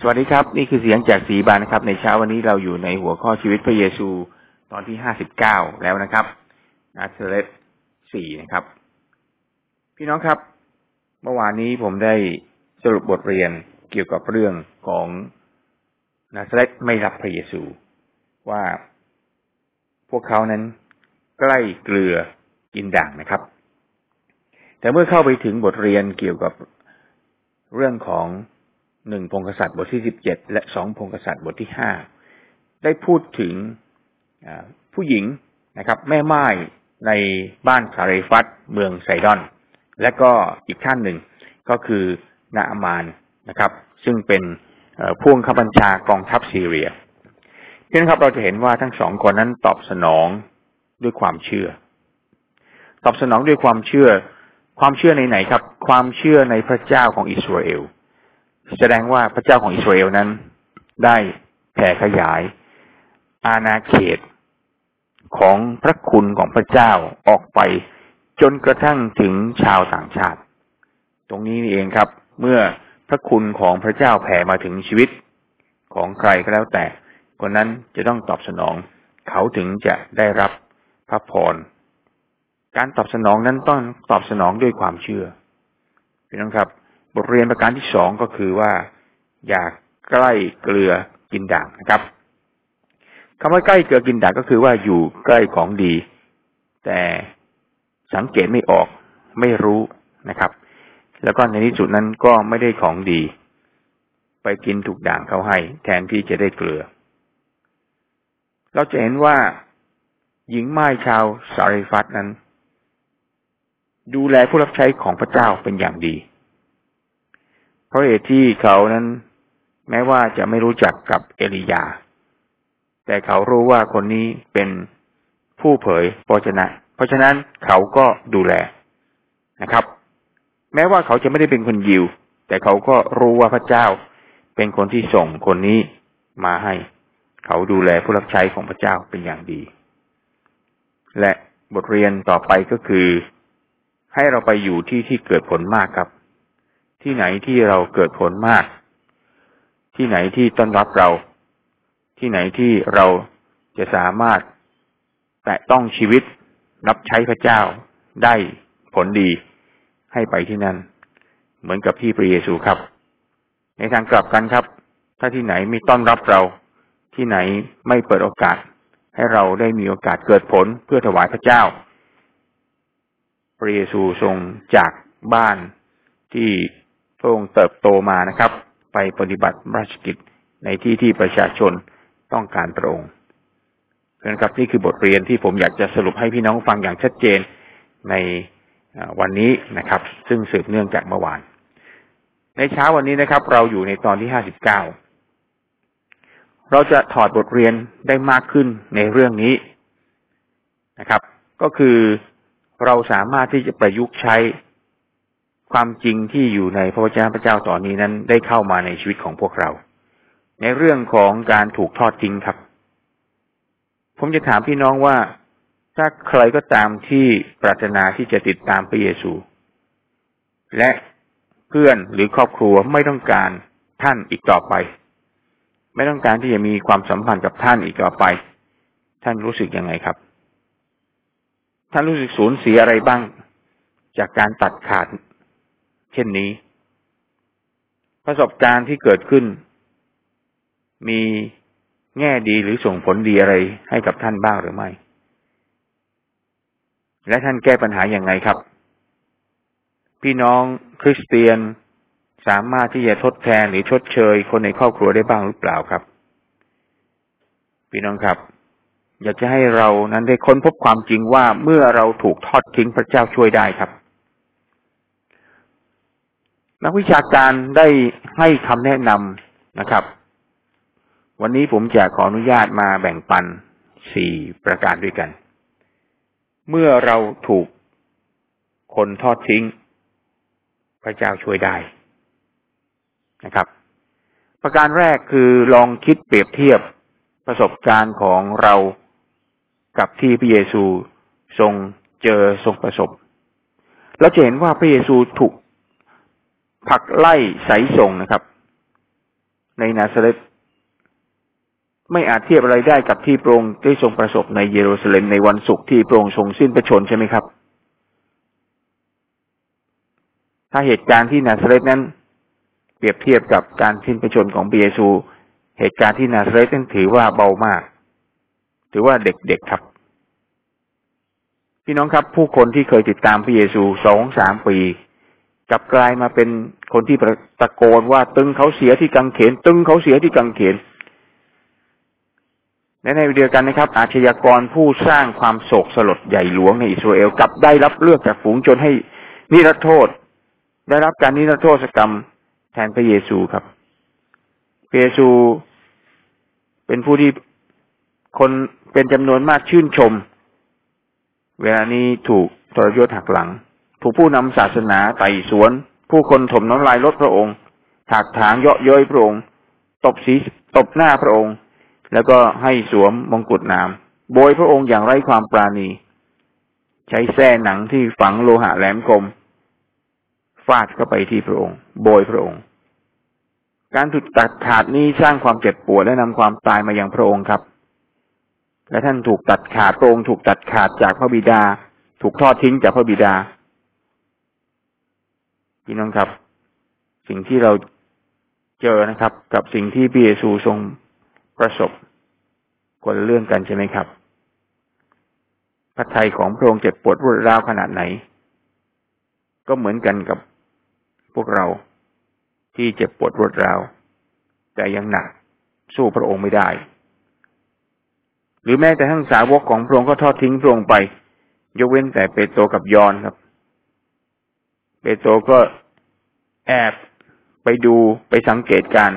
สวัสดีครับ นี่คือเสียงจากสีบานนะครับ ในเช้าวันนี้เราอยู่ในหัวข้อชีวิตพระเยซูตอนที่ห้าสิบเก้าแล้วนะครับนาเธเลตสี่นะครับ พี่น้องครับ เมื่อวานนี้ผมได้สรุปบทเรียนเกี่ยวกับเรื่องของนาเธเลตไม่รับพระเยซู ว่าพวกเขานั้นใกล้เกลือกินด่างนะครับ แต่เมื่อเข้าไปถึงบทเรียนเกี่ยวกับเรื่องของ หนึ่งพงศษัตริย์บทที่สิบเจ็ดและสองพงศษัตริย์บทที่ห้าได้พูดถึงผู้หญิงนะครับ แม่ไม้ในบ้านคาเรฟัตเมืองไซดอน และก็อีกท่านหนึ่งก็คือนาอามานนะครับ ซึ่งเป็นผู้บังคับบัญชากองทัพซีเรียเพื่อนครับเราจะเห็นว่าทั้งสองคนนั้นตอบสนองด้วยความเชื่อ ตอบสนองด้วยความเชื่อ ความเชื่อในไหนครับ ความเชื่อในพระเจ้าของอิสราเอล แสดงว่าพระเจ้าของอิสราเอลนั้น ได้แผ่ขยาย อาณาเขตของพระคุณของพระเจ้าออกไปจนกระทั่งถึงชาวต่างชาติ ตรงนี้นี่เองครับ เมื่อพระคุณของพระเจ้าแผ่มาถึงชีวิตของใครก็แล้วแต่ คนนั้นจะต้องตอบสนอง เขาถึงจะได้รับพระพร การตอบสนองนั้นต้องตอบสนองด้วยความเชื่อพี่น้องครับ บทเรียนประการที่สองก็คือว่า อย่าใกล้เกลือกินด่างนะครับคำว่าใกล้เกลือกินด่างก็คือว่าอยู่ใกล้ของดี แต่สังเกตไม่ออกไม่รู้นะครับ แล้วก็ในที่สุดนั้นก็ไม่ได้ของดี ไปกินถูกด่างเขาให้ แทนที่จะได้เกลือ เราจะเห็นว่าหญิงไม้ชาวสาริฟัตนั้น ดูแลผู้รับใช้ของพระเจ้าเป็นอย่างดี เพราะเหตุที่เขานั้น แม้ว่าจะไม่รู้จักกับเอลียา แต่เขารู้ว่าคนนี้เป็นผู้เผยพระชนะ เพราะฉะนั้นเขาก็ดูแลนะครับ แม้ว่าเขาจะไม่ได้เป็นคนยิว แต่เขาก็รู้ว่าพระเจ้าเป็นคนที่ส่งคนนี้มาให้ เขาดูแลผู้รับใช้ของพระเจ้าเป็นอย่างดี และบทเรียนต่อไปก็คือ ให้เราไปอยู่ที่ที่เกิดผลมากครับ ที่ไหนที่เราเกิดผลมาก ที่ไหนที่ต้อนรับเรา ที่ไหนที่เราจะสามารถแตะต้องชีวิตรับใช้พระเจ้าได้ผลดีให้ไปที่นั่น เหมือนกับที่พระเยซูครับ ในทางกลับกันครับ ถ้าที่ไหนไม่ต้อนรับเรา ที่ไหนไม่เปิดโอกาส ให้เราได้มีโอกาสเกิดผลเพื่อถวายพระเจ้า พระเยซูทรงจากบ้านที่ พระองค์เติบโตมานะครับ ไปปฏิบัติราชกิจในที่ที่ประชาชนต้องการพระองค์เพื่อนครับนี่คือบทเรียนที่ผมอยากจะสรุปให้พี่น้องฟังอย่างชัดเจนในวันนี้นะครับ ซึ่งสืบเนื่องจากเมื่อวาน ในเช้าวันนี้นะครับ เราอยู่ในตอนที่ห้าสิบเก้าเราจะถอดบทเรียนได้มากขึ้นในเรื่องนี้นะครับ ก็คือเราสามารถที่จะประยุกต์ใช้ ความจริงที่อยู่ในพระวจนะพระเจ้าตอนนี้นั้นได้เข้ามาในชีวิตของพวกเรา ในเรื่องของการถูกทอดทิ้งครับ ผมจะถามพี่น้องว่า ถ้าใครก็ตามที่ปรารถนาที่จะติดตามพระเยซู และเพื่อนหรือครอบครัวไม่ต้องการท่านอีกต่อไป ไม่ต้องการที่จะมีความสัมพันธ์กับท่านอีกต่อไป ท่านรู้สึกยังไงครับ ท่านรู้สึกสูญเสียอะไรบ้าง จากการตัดขาด เช่นนี้ ประสบการณ์ที่เกิดขึ้น มีแง่ดีหรือส่งผลดีอะไรให้กับท่านบ้างหรือไม่ และท่านแก้ปัญหาอย่างไงครับ พี่น้องคริสเตียนสามารถที่จะทดแทนหรือชดเชย คนในครอบครัวได้บ้างหรือเปล่าครับ พี่น้องครับ อยากจะให้เรานั้นได้ค้นพบความจริงว่าเมื่อเราถูกทอดทิ้งพระเจ้าช่วยได้ครับ นักวิชาการได้ให้คำแนะนำนะครับ วันนี้ผมจะขออนุญาตมาแบ่งปันสี่ประการด้วยกัน เมื่อเราถูกคนทอดทิ้ง พระเจ้าช่วยได้นะครับ ประการแรกคือลองคิดเปรียบเทียบประสบการณ์ของเรากับที่พระเยซูทรงเจอทรงประสบ เราจะเห็นว่าพระเยซูถูก ผักไล่สายส่งนะครับ ในนาซาเรตไม่อาจเทียบอะไรได้กับที่พระองค์ได้ทรงประสบในเยรูซาเล็มในวันศุกร์ที่พระองค์ทรงสิ้นพระชนใช่ไหมครับ ถ้าเหตุการณ์ที่นาซาเรตนั้น เปรียบเทียบกับการสิ้นพระชนของเบียซู เหตุการณ์ที่นาซาเรตนั้นถือว่าเบามาก ถือว่าเด็กๆครับ พี่น้องครับ ผู้คนที่เคยติดตามพระเยซูสองสามปี กลับกลายมาเป็นคนที่ตะโกนว่าตึงเขาเสียที่กังเขน ตึงเขาเสียที่กังเขนและในเดียวกันนะครับ อาชญากรผู้สร้างความโศกสลดใหญ่หลวงในอิสราเอลกลับได้รับเลือกจากฝูงชนให้นิรโทษ ได้รับการนิรโทษกรรมแทนพระเยซูครับพระเยซูเป็นผู้ที่คนเป็นจำนวนมากชื่นชม เวลานี้ถูกทรยศหักหลัง ถูกผู้นำศาสนาไต่สวน ผู้คนถมน้ำลายลดพระองค์ ถากถางเยาะเย้ยพระองค์ ตบสีตบหน้าพระองค์ แล้วก็ให้สวมมงกุฎนามโบยพระองค์อย่างไร้ความปราณี ใช้แส้หนังที่ฝังโลหะแหลมคมฟาดเข้าไปที่พระองค์ โบยพระองค์ การถูกตัดขาดนี้สร้างความเจ็บปวดและนำความตายมายังพระองค์ครับ และท่านถูกตัดขาดพระองค์ถูกตัดขาดจากพระบิดา ถูกทอดทิ้งจากพระบิดา พี่น้องครับ สิ่งที่เราเจอนะครับ กับสิ่งที่พระเยซูทรงประสบคนเรื่องกันใช่ไหมครับพระทัยของพระองค์เจ็บปวดรวดร้าวขนาดไหน ก็เหมือนกันกับพวกเราที่เจ็บปวดรวดร้าวแต่ยังหนักสู้พระองค์ไม่ได้ หรือแม้แต่ทั้งสาวกของพระองค์ก็ทอดทิ้งพระองค์ไป ยกเว้นแต่เปโตรกับยอนครับ โตรก็แอบไปดูไปสังเกตการ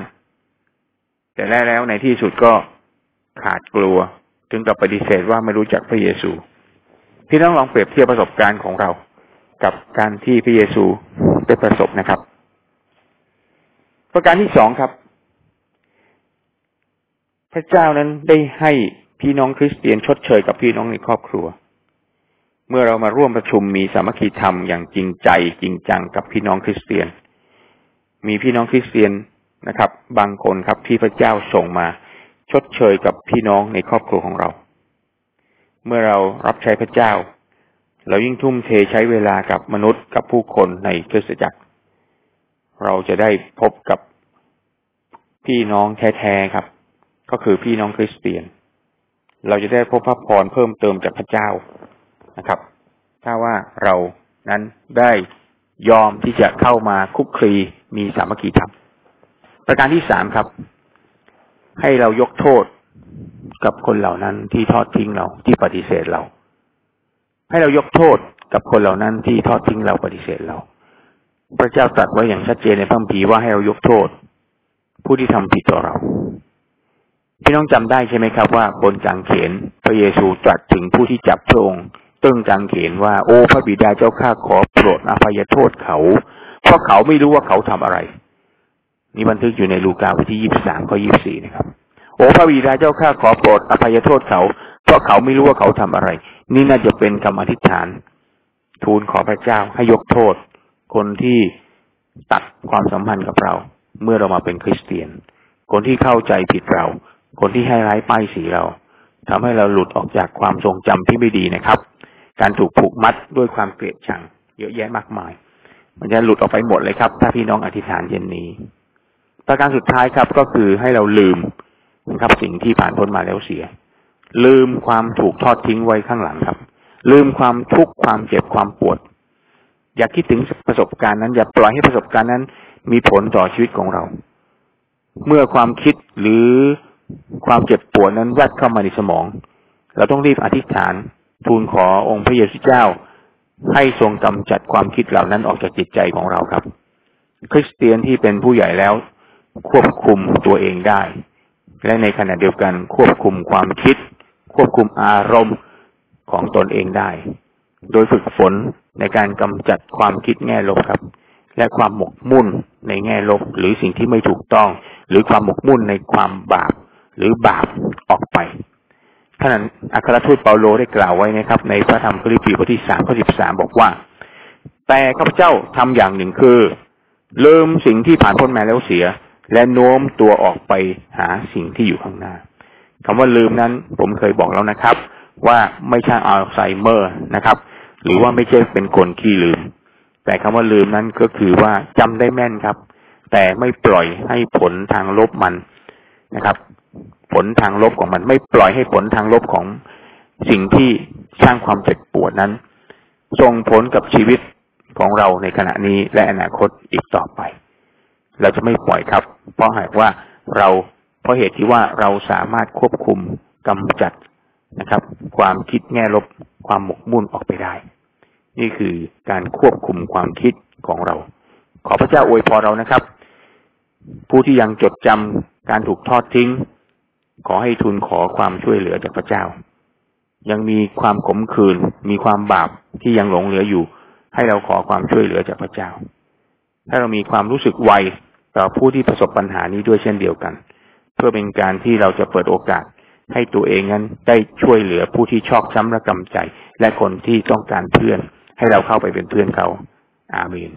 แต่แล้วแล้วในที่สุดก็ขาดกลัว ถึงกับปฏิเสธว่าไม่รู้จักพระเยซู พี่น้องลองเปรียบเทียบประสบการณ์ของเรา กับการที่พระเยซูได้ประสบนะครับ ประการที่สองครับ พระเจ้านั้นได้ให้พี่น้องคริสเตียนชดเชยกับพี่น้องในครอบครัว เมื่อเรามาร่วมประชุมมีสามัคคีธรรมอย่างจริงใจจริงจังกับพี่น้องคริสเตียน มีพี่น้องคริสเตียนนะครับ บางคนครับที่พระเจ้าส่งมาชดเชยกับพี่น้องในครอบครัวของเรา เมื่อเรารับใช้พระเจ้า เรายิ่งทุ่มเทใช้เวลากับมนุษย์กับผู้คนในคริสตจักร เราจะได้พบกับพี่น้องแท้ๆครับ ก็คือพี่น้องคริสเตียน เราจะได้พบพระพรเพิ่มเติมจากพระเจ้า นะครับ ถ้าว่าเรานั้นได้ยอมที่จะเข้ามาคุกคีมีสามัคคีธรรมประการที่สามครับ ให้เรายกโทษกับคนเหล่านั้นที่ทอดทิ้งเราที่ปฏิเสธเรา ให้เรายกโทษกับคนเหล่านั้นที่ทอดทิ้งเราปฏิเสธเรา พระเจ้าตรัสไว้อย่างชัดเจนในพระคัมภีร์ว่าให้เรายกโทษ ผู้ที่ทำผิดต่อเราพี่น้องจำได้ใช่ไหมครับว่าบนจางเขนพระเยซูตรัสถึงผู้ที่จับพระองค์ ตึ้งจางเขนว่า โอ้พระบิดาเจ้าข้าขอโปรดอภัยโทษเขา เพราะเขาไม่รู้ว่าเขาทำอะไร นี่บันทึกอยู่ในลูกาบทที่ยี่สิบสามข้อยี่บสี่นะครับ โอ้พระบิดาเจ้าข้าขอโปรดอภัยโทษเขา เพราะเขาไม่รู้ว่าเขาทำอะไร นี่น่าจะเป็นคำอธิษฐาน ทูลขอพระเจ้าให้ยกโทษ คนที่ตัดความสัมพันธ์กับเรา เมื่อเรามาเป็นคริสเตียน คนที่เข้าใจผิดเรา คนที่ให้ร้ายป้ายสีเราทำให้เราหลุดออกจากความทรงจำที่ไม่ดีนะครับ การถูกผูกมัดด้วยความเกลียดชัง เยอะแยะมากมาย มันจะหลุดออกไปหมดเลยครับ ถ้าพี่น้องอธิษฐานเย็นนี้ ประการสุดท้ายครับก็คือให้เราลืมนะครับ สิ่งที่ผ่านพ้นมาแล้วเสีย ลืมความถูกทอดทิ้งไว้ข้างหลังครับ ลืมความทุกข์ความเจ็บความปวด อย่าคิดถึงประสบการณ์นั้น อย่าปล่อยให้ประสบการณ์นั้น มีผลต่อชีวิตของเรา เมื่อความคิดหรือความเจ็บปวดนั้นแวดเข้ามาในสมอง เราต้องรีบอธิษฐาน ทูลขอองค์พระเยซูเจ้า ให้ทรงกำจัดความคิดเหล่านั้นออกจากจิตใจของเราครับ คริสเตียนที่เป็นผู้ใหญ่แล้ว ควบคุมตัวเองได้ และในขณะเดียวกันควบคุมความคิด ควบคุมอารมณ์ของตนเองได้ โดยฝึกฝนในการกำจัดความคิดแง่ลบครับ และความหมกมุ่นในแง่ลบ หรือสิ่งที่ไม่ถูกต้อง หรือความหมกมุ่นในความบาปหรือบาปออก ท่านอัครทูตเปาโลได้กล่าวไว้นะครับ ในพระธรรมฟิลิปปีบทที่สามข้อสิบสามบอกว่า แต่ข้าพเจ้าทำอย่างหนึ่งคือลืมสิ่งที่ผ่านพ้นมาแล้วเสีย และโน้มตัวออกไปหาสิ่งที่อยู่ข้างหน้าคำว่าลืมนั้นผมเคยบอกแล้วนะครับ ว่าไม่ใช่อัลไซเมอร์นะครับ หรือว่าไม่ใช่เป็นคนขี้ลืม แต่คำว่าลืมนั้นก็คือว่าจำได้แม่นครับ แต่ไม่ปล่อยให้ผลทางลบมันนะครับ ผลทางลบของมัน ไม่ปล่อยให้ผลทางลบของสิ่งที่สร้างความเจ็บปวดนั้น ส่งผลกับชีวิตของเราในขณะนี้และอนาคตอีกต่อไป เราจะไม่ปล่อยครับ เพราะหากว่าเราเพราะเหตุที่ว่าเราสามารถควบคุมกำจัดนะครับ ความคิดแง่ลบความหมกมุ่นออกไปได้ นี่คือการควบคุมความคิดของเรา ขอพระเจ้าอวยพรเรานะครับ ผู้ที่ยังจดจำการถูกทอดทิ้ง ขอให้ทูลขอความช่วยเหลือจากพระเจ้า ยังมีความขมขื่นมีความบาปที่ยังหลงเหลืออยู่ ให้เราขอความช่วยเหลือจากพระเจ้า ถ้าเรามีความรู้สึกไวต่อผู้ที่ประสบปัญหานี้ด้วยเช่นเดียวกัน เพื่อเป็นการที่เราจะเปิดโอกาสให้ตัวเองนั้นได้ช่วยเหลือผู้ที่ชอกช้ำระกำใจ และคนที่ต้องการเพื่อน ให้เราเข้าไปเป็นเพื่อนเขา อาเมน